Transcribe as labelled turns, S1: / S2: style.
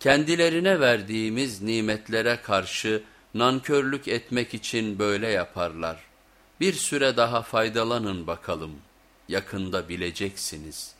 S1: Kendilerine verdiğimiz nimetlere karşı nankörlük etmek için böyle yaparlar. Bir süre daha faydalanın bakalım, yakında bileceksiniz.''